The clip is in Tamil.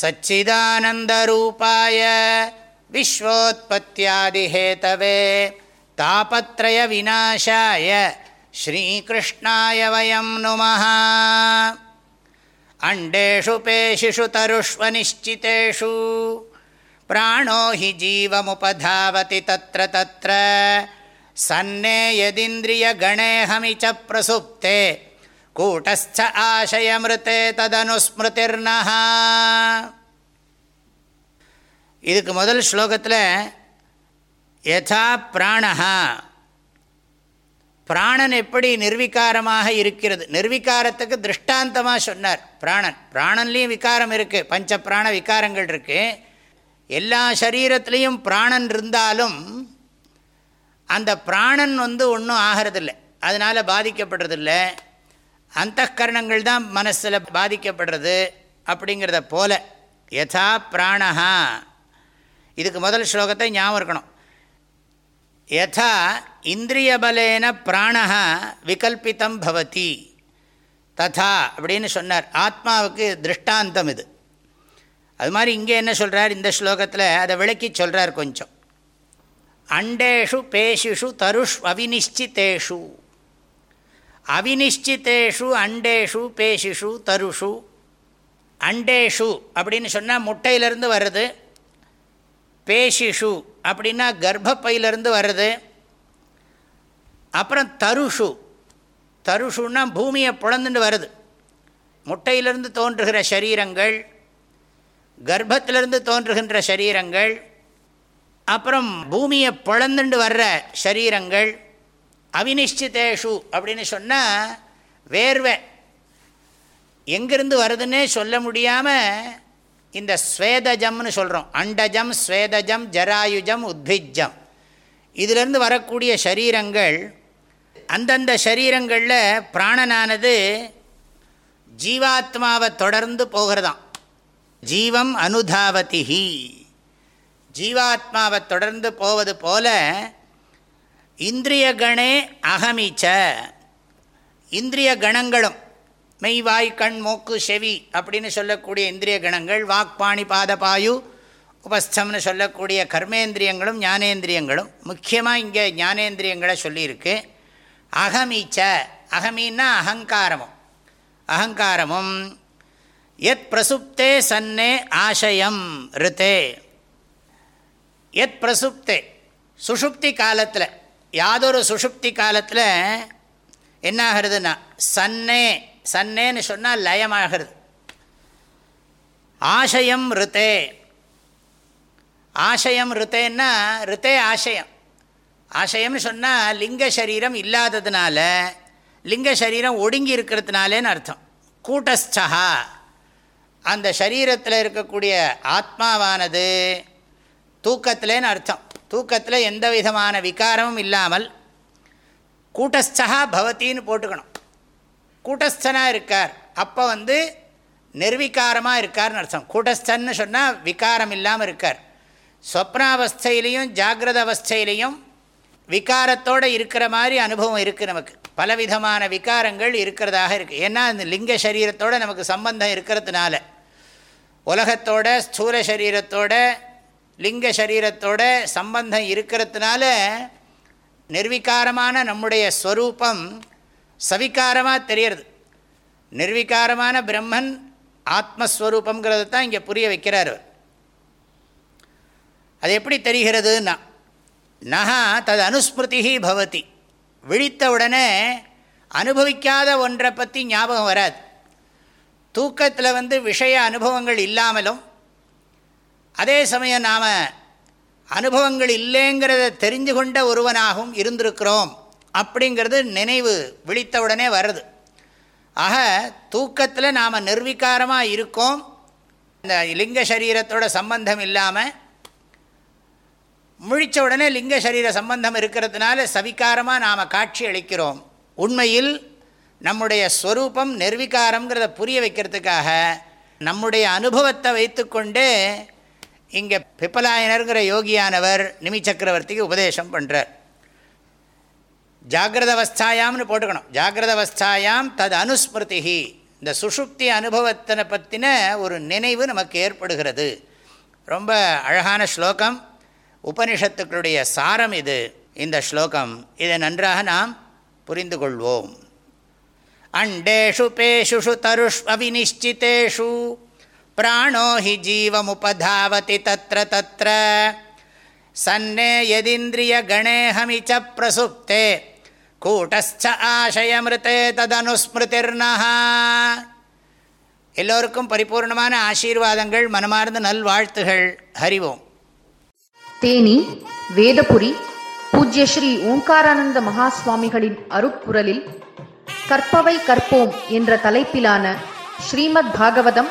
सच्चिदानन्दरूपाय विश्वोत्पत्त्यादिहेतवे तापत्रयविनाशाय श्रीकृष्णाय वयं नुमः। अण्डेषु पेशिषु तरुष्वनिश्चितेषु प्राणो हि जीवमुपधावति तत्र तत्र। सन्ने यदिन्द्रियगणेऽहमि च प्रसुप्ते கூட்டஸ்த ஆசயமிருத்தே ததனுஸ்மிருதிர்னஹா இதுக்கு முதல் ஸ்லோகத்தில் யதா பிராணஹா பிராணன் எப்படி நிர்விகாரமாக இருக்கிறது? நிர்விகாரத்துக்கு திருஷ்டாந்தமாக சொன்னார் பிராணன். பிராணன்லேயும் விகாரம் இருக்குது பஞ்ச பிராண விகாரங்கள் இருக்குது எல்லா சரீரத்துலேயும் பிராணன் இருந்தாலும் அந்த பிராணன் வந்து ஒன்றும் ஆகிறதில்லை. அதனால் பாதிக்கப்படுறதில்லை. அந்த கரணங்கள் தான் மனசில் பாதிக்கப்படுறது அப்படிங்கிறத போல. யதா பிராணஹா. இதுக்கு முதல் ஸ்லோகத்தை ஞாபகம் இருக்கணும். யதா இந்திரியபலேன பிராணஹா விகல்பித்தம் பவதி. ததா அப்படின்னு சொன்னார். ஆத்மாவுக்கு திருஷ்டாந்தம் இது. அது மாதிரி இங்கே என்ன சொல்கிறார் இந்த ஸ்லோகத்தில் அதை விளக்கி சொல்கிறார் கொஞ்சம். அண்டேஷு பேஷிஷு தருஷ் அவினிஷ்டித்தேஷு அவினிஷ்டித்தேஷு அண்டேஷு பேஷிஷு தருஷு. அண்டேஷு அப்படின்னு சொன்னால் முட்டையிலேருந்து வருது. பேஷிஷு அப்படின்னா கர்ப்பப்பையிலேருந்து வருது. அப்புறம் தருஷு. தருஷுன்னா பூமியை புலந்துட்டு வருது. முட்டையிலிருந்து தோன்றுகிற சரீரங்கள் கர்ப்பத்திலிருந்து தோன்றுகின்ற சரீரங்கள் அப்புறம் பூமியை புலந்துண்டு வர்ற சரீரங்கள் அவினிஷ்டிதேஷு அப்படின்னு சொன்னால் வேர்வை. எங்கேருந்து வருதுன்னே சொல்ல முடியாமல் இந்த ஸ்வேதஜம்னு சொல்கிறோம் அண்டஜம் ஸ்வேதஜம் ஜராயுஜம் உத்விஜம். இதிலிருந்து வரக்கூடிய சரீரங்கள் அந்தந்த சரீரங்களில் பிராணனானது ஜீவாத்மாவை தொடர்ந்து போகிறதாம். ஜீவம் அனுதாவதிஹி. ஜீவாத்மாவை தொடர்ந்து போவது போல இந்திரிய கணே அகமிச்ச. இந்திரிய கணங்களும் மெய் வாய் கண் மூக்கு செவி அப்படின்னு சொல்லக்கூடிய இந்திரிய கணங்கள் வாக்பாணி பாதபாயு உபஸ்தம்னு சொல்லக்கூடிய கர்மேந்திரியங்களும் ஞானேந்திரியங்களும் முக்கியமாக இங்கே ஞானேந்திரியங்களை சொல்லியிருக்கு. அகமீச்ச அகமீன்னா அகங்காரமும். அகங்காரமும் எத் பிரசுப்தே சன்னே ஆசயம் ரித்தே. எத் பிரசுப்தே சுஷுப்தி காலத்தில் யாதொரு சுஷுப்தி காலத்தில் என்ன ஆகிறதுனா சன்னே சன்னேன்னு சொன்னால் லயமாகிறது. ஆசயம் ரித்தே ஆசயம் ரித்தேன்னா ரித்தே ஆசயம். ஆசயம்னு சொன்னால் லிங்க சரீரம் இல்லாததுனால லிங்க சரீரம் ஒடுங்கி இருக்கிறதுனாலேன்னு அர்த்தம். கூட்டஸ்தா அந்த சரீரத்தில் இருக்கக்கூடிய ஆத்மாவானது தூக்கத்திலேன்னு அர்த்தம். தூக்கத்தில் எந்த விதமான விகாரமும் இல்லாமல் கூட்டஸ்தா பவத்தின்னு போட்டுக்கணும். கூட்டஸ்தனாக இருக்கார். அப்போ வந்து நிர்விகாரமாக இருக்கார்னு அர்த்தம். கூட்டஸ்தன்னு சொன்னால் விகாரம் இல்லாமல் இருக்கார். ஸ்வப்னாவஸ்தையிலையும் ஜாகிரத அவஸ்தையிலையும் விகாரத்தோடு இருக்கிற மாதிரி அனுபவம் இருக்குது நமக்கு. பலவிதமான விகாரங்கள் இருக்கிறதாக இருக்குது ஏன்னா அந்த லிங்க சரீரத்தோடு நமக்கு சம்பந்தம் இருக்கிறதுனால. உலகத்தோட ஸ்தூல சரீரத்தோட லிங்க சரீரத்தோட சம்பந்தம் இருக்கிறதுனால நிர்விகாரமான நம்முடைய ஸ்வரூபம் சவிகாரமாக தெரியறது. நிர்விகாரமான பிரம்மன் ஆத்மஸ்வரூபங்கிறத தான் இங்கே புரிய வைக்கிறார் அது எப்படி தெரிகிறதுன்னா நகா தது அனுஸ்மிருதி பவதி. விழித்தவுடனே அனுபவிக்காத ஒன்றை பற்றி ஞாபகம் வராது. தூக்கத்தில் வந்து விஷய அனுபவங்கள் இல்லாமலும் அதே சமயம் நாம் அனுபவங்கள் இல்லைங்கிறத தெரிஞ்சு கொண்ட ஒருவனாகவும் இருந்திருக்கிறோம் அப்படிங்கிறது நினைவு விழித்தவுடனே வருது. ஆக தூக்கத்தில் நாம் நிர்வீக்காரமாக இருக்கோம். இந்த லிங்க சரீரத்தோட சம்பந்தம் இல்லாமல் முழித்த உடனே லிங்க சரீர சம்பந்தம் இருக்கிறதுனால சவிகாரமாக நாம் காட்சி அளிக்கிறோம். உண்மையில் நம்முடைய ஸ்வரூபம் நிர்வீகாரங்கிறத புரிய வைக்கிறதுக்காக நம்முடைய அனுபவத்தை வைத்துக்கொண்டு இங்கே பிப்பலாயனருங்கிற யோகியானவர் நிமி சக்கரவர்த்திக்கு உபதேசம் பண்ணுறார் ஜாகிரத அவஸ்தாயாம்னு போட்டுக்கணும். ஜாகிரத அவஸ்தாயாம் தது அனுஸ்மிருதி இந்த சுஷுப்தி அனுபவத்தினை பற்றின ஒரு நினைவு நமக்கு ஏற்படுகிறது. ரொம்ப அழகான ஸ்லோகம். உபனிஷத்துக்களுடைய சாரம் இது. இந்த ஸ்லோகம். இதை நன்றாக நாம் புரிந்து கொள்வோம். அண்டேஷு பேஷுஷு தருஷ் அவிநிச்சித்தேஷு பிராணோ ஹி ஜீவமுபதாவதி தத்திர தத்திர சன்னே எதிந்திரிய கணேஹமிச்ச பிரசுப்தே கூட்டஸ்ச ஆசயமிருத்தே ததனுஸ்மிருதிர்னஹா எல்லோருக்கும் பரிபூர்ணமான ஆசீர்வாதங்கள் மனமார்ந்த நல்வாழ்த்துகள். ஹரிவோம். தேனி வேதபுரி பூஜ்ய ஸ்ரீ ஓங்காரானந்த மகா சுவாமிகளின் அருப்புரலில் கற்பவை கற்போம் என்ற தலைப்பிலான ஸ்ரீமத் பாகவதம்